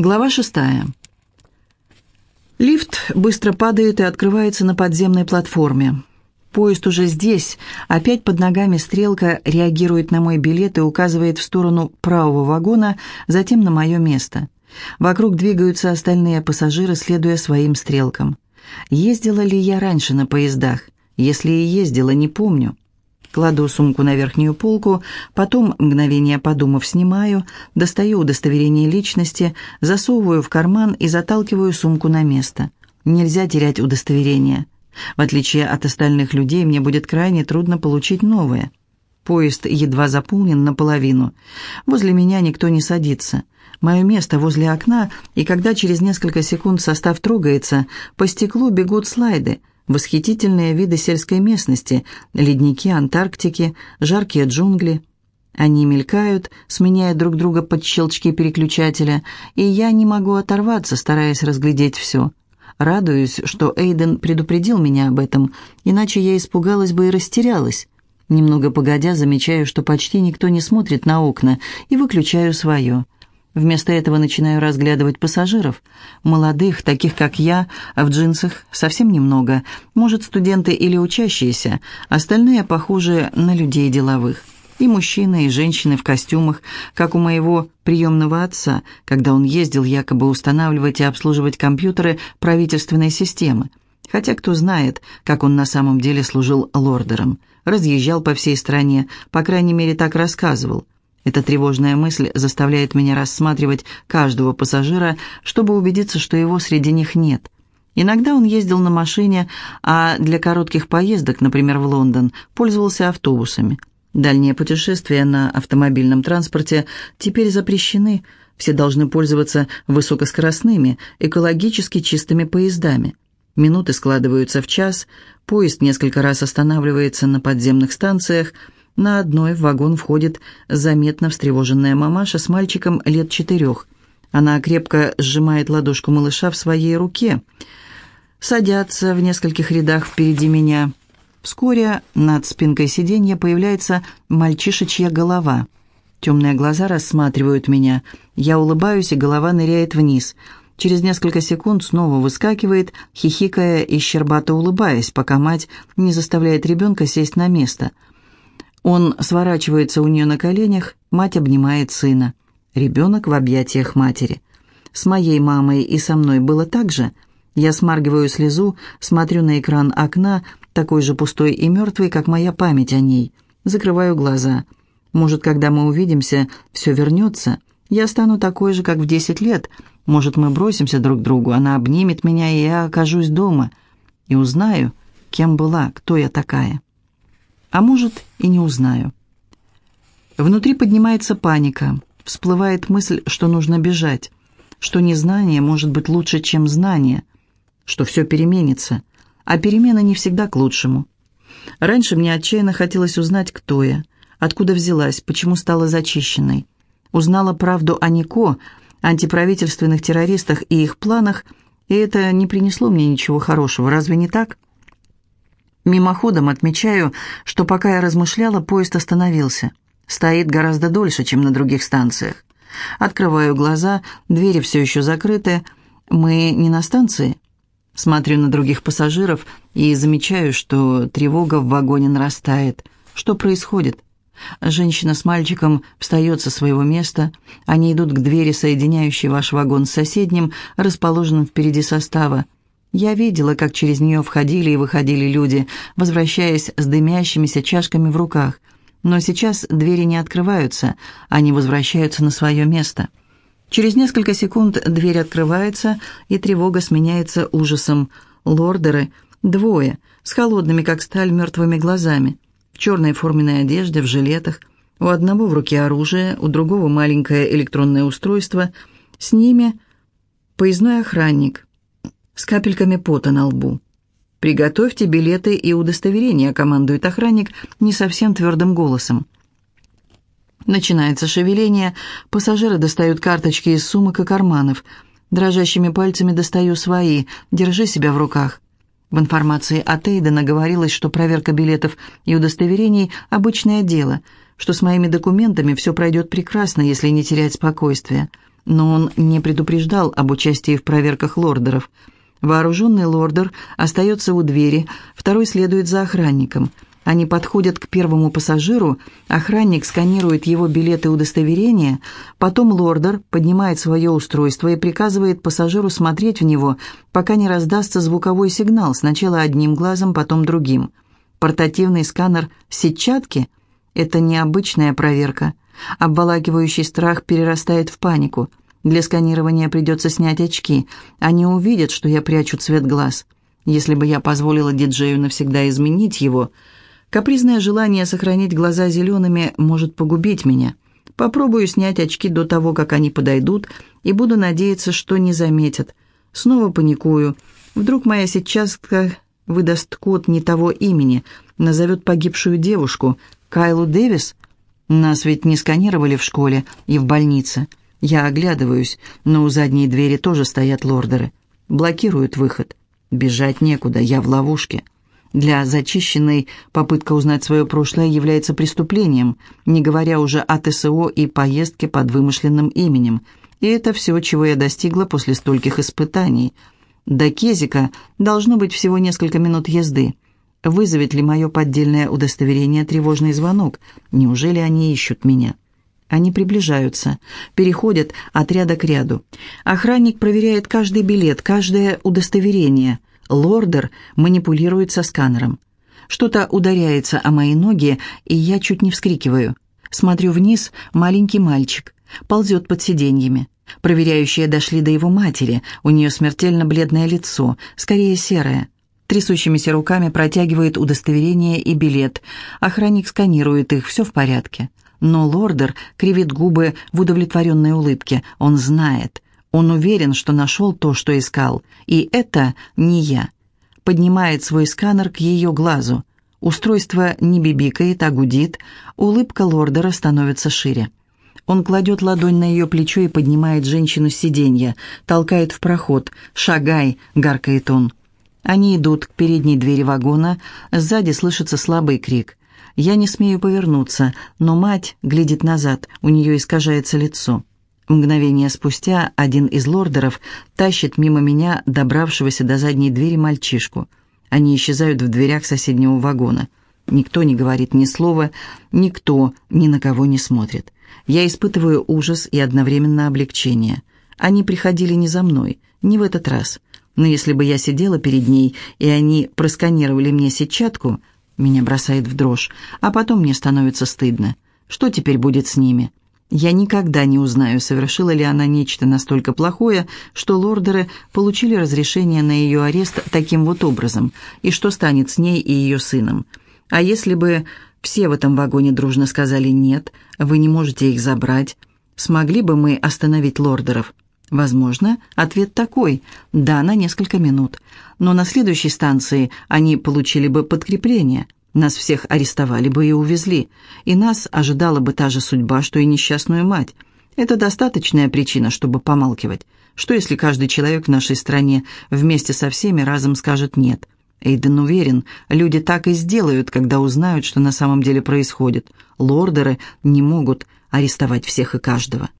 Глава шестая. Лифт быстро падает и открывается на подземной платформе. Поезд уже здесь, опять под ногами стрелка реагирует на мой билет и указывает в сторону правого вагона, затем на мое место. Вокруг двигаются остальные пассажиры, следуя своим стрелкам. Ездила ли я раньше на поездах? Если и ездила, не помню. Кладу сумку на верхнюю полку, потом, мгновение подумав, снимаю, достаю удостоверение личности, засовываю в карман и заталкиваю сумку на место. Нельзя терять удостоверение. В отличие от остальных людей, мне будет крайне трудно получить новое. Поезд едва заполнен наполовину. Возле меня никто не садится. Мое место возле окна, и когда через несколько секунд состав трогается, по стеклу бегут слайды – восхитительные виды сельской местности, ледники Антарктики, жаркие джунгли. Они мелькают, сменяя друг друга под щелчки переключателя, и я не могу оторваться, стараясь разглядеть все. Радуюсь, что Эйден предупредил меня об этом, иначе я испугалась бы и растерялась. Немного погодя, замечаю, что почти никто не смотрит на окна, и выключаю свое. Вместо этого начинаю разглядывать пассажиров. Молодых, таких как я, а в джинсах совсем немного. Может, студенты или учащиеся. Остальные похожи на людей деловых. И мужчины, и женщины в костюмах, как у моего приемного отца, когда он ездил якобы устанавливать и обслуживать компьютеры правительственной системы. Хотя кто знает, как он на самом деле служил лордером. Разъезжал по всей стране, по крайней мере, так рассказывал. Эта тревожная мысль заставляет меня рассматривать каждого пассажира, чтобы убедиться, что его среди них нет. Иногда он ездил на машине, а для коротких поездок, например, в Лондон, пользовался автобусами. Дальние путешествия на автомобильном транспорте теперь запрещены. Все должны пользоваться высокоскоростными, экологически чистыми поездами. Минуты складываются в час, поезд несколько раз останавливается на подземных станциях – на одной в вагон входит заметно встревоженная мамаша с мальчиком лет четырех. Она крепко сжимает ладошку малыша в своей руке. Садятся в нескольких рядах впереди меня. Вскоре над спинкой сиденья появляется мальчишечья голова. Темные глаза рассматривают меня. Я улыбаюсь, и голова ныряет вниз. Через несколько секунд снова выскакивает, хихикая и щербато улыбаясь, пока мать не заставляет ребенка сесть на место – он сворачивается у нее на коленях, мать обнимает сына. Ребенок в объятиях матери. С моей мамой и со мной было так же. Я смаргиваю слезу, смотрю на экран окна, такой же пустой и мертвый, как моя память о ней. Закрываю глаза. Может, когда мы увидимся, все вернется. Я стану такой же, как в десять лет. Может, мы бросимся друг к другу, она обнимет меня, и я окажусь дома. И узнаю, кем была, кто я такая а может и не узнаю. Внутри поднимается паника, всплывает мысль, что нужно бежать, что незнание может быть лучше, чем знание, что все переменится, а перемена не всегда к лучшему. Раньше мне отчаянно хотелось узнать, кто я, откуда взялась, почему стала зачищенной. Узнала правду о Нико, антиправительственных террористах и их планах, и это не принесло мне ничего хорошего, разве не так?» Мимоходом отмечаю, что пока я размышляла, поезд остановился. Стоит гораздо дольше, чем на других станциях. Открываю глаза, двери все еще закрыты. Мы не на станции. Смотрю на других пассажиров и замечаю, что тревога в вагоне нарастает. Что происходит? Женщина с мальчиком встает со своего места. Они идут к двери, соединяющей ваш вагон с соседним, расположенным впереди состава. Я видела, как через нее входили и выходили люди, возвращаясь с дымящимися чашками в руках. Но сейчас двери не открываются, они возвращаются на свое место. Через несколько секунд дверь открывается, и тревога сменяется ужасом. Лордеры, двое, с холодными, как сталь, мертвыми глазами, в черной форменной одежде, в жилетах. У одного в руке оружие, у другого маленькое электронное устройство. С ними поездной охранник – с капельками пота на лбу. «Приготовьте билеты и удостоверения», — командует охранник не совсем твердым голосом. Начинается шевеление, пассажиры достают карточки из сумок и карманов. Дрожащими пальцами достаю свои, держи себя в руках. В информации от Эйдена говорилось, что проверка билетов и удостоверений – обычное дело, что с моими документами все пройдет прекрасно, если не терять спокойствие. но он не предупреждал об участии в проверках лордеров. Вооруженный лордер остается у двери, второй следует за охранником. Они подходят к первому пассажиру, охранник сканирует его билеты и удостоверения, потом лордер поднимает свое устройство и приказывает пассажиру смотреть в него, пока не раздастся звуковой сигнал, сначала одним глазом, потом другим. Портативный сканер сетчатки – это необычная проверка. Обволакивающий страх перерастает в панику. Для сканирования придется снять очки. Они увидят, что я прячу цвет глаз. Если бы я позволила диджею навсегда изменить его, капризное желание сохранить глаза зелеными может погубить меня. Попробую снять очки до того, как они подойдут, и буду надеяться, что не заметят. Снова паникую. Вдруг моя сетчатка выдаст код не того имени, назовет погибшую девушку, Кайлу Дэвис. Нас ведь не сканировали в школе и в больнице. Я оглядываюсь, но у задней двери тоже стоят лордеры. Блокируют выход. Бежать некуда, я в ловушке. Для зачищенной попытка узнать свое прошлое является преступлением, не говоря уже о ТСО и поездке под вымышленным именем. И это все, чего я достигла после стольких испытаний – до Кезика должно быть всего несколько минут езды. Вызовет ли мое поддельное удостоверение тревожный звонок? Неужели они ищут меня? Они приближаются, переходят от ряда к ряду. Охранник проверяет каждый билет, каждое удостоверение. Лордер манипулирует со сканером. Что-то ударяется о мои ноги, и я чуть не вскрикиваю. Смотрю вниз, маленький мальчик. Ползет под сиденьями. Проверяющие дошли до его матери. У нее смертельно бледное лицо, скорее серое. Трясущимися руками протягивает удостоверение и билет. Охранник сканирует их, все в порядке. Но лордер кривит губы в удовлетворенной улыбке. Он знает. Он уверен, что нашел то, что искал. И это не я. Поднимает свой сканер к ее глазу. Устройство не бибикает, а гудит. Улыбка лордера становится шире. Он кладет ладонь на ее плечо и поднимает женщину с сиденья, толкает в проход. «Шагай!» — гаркает он. Они идут к передней двери вагона, сзади слышится слабый крик. Я не смею повернуться, но мать глядит назад, у нее искажается лицо. Мгновение спустя один из лордеров тащит мимо меня добравшегося до задней двери мальчишку. Они исчезают в дверях соседнего вагона. Никто не говорит ни слова, никто ни на кого не смотрит. Я испытываю ужас и одновременно облегчение. Они приходили не за мной, не в этот раз. Но если бы я сидела перед ней, и они просканировали мне сетчатку, меня бросает в дрожь, а потом мне становится стыдно. Что теперь будет с ними? Я никогда не узнаю, совершила ли она нечто настолько плохое, что лордеры получили разрешение на ее арест таким вот образом, и что станет с ней и ее сыном. А если бы все в этом вагоне дружно сказали «нет», вы не можете их забрать. Смогли бы мы остановить лордеров? Возможно, ответ такой – да, на несколько минут. Но на следующей станции они получили бы подкрепление. Нас всех арестовали бы и увезли. И нас ожидала бы та же судьба, что и несчастную мать. Это достаточная причина, чтобы помалкивать. Что если каждый человек в нашей стране вместе со всеми разом скажет «нет»? Эйден уверен, люди так и сделают, когда узнают, что на самом деле происходит. Лордеры не могут арестовать всех и каждого.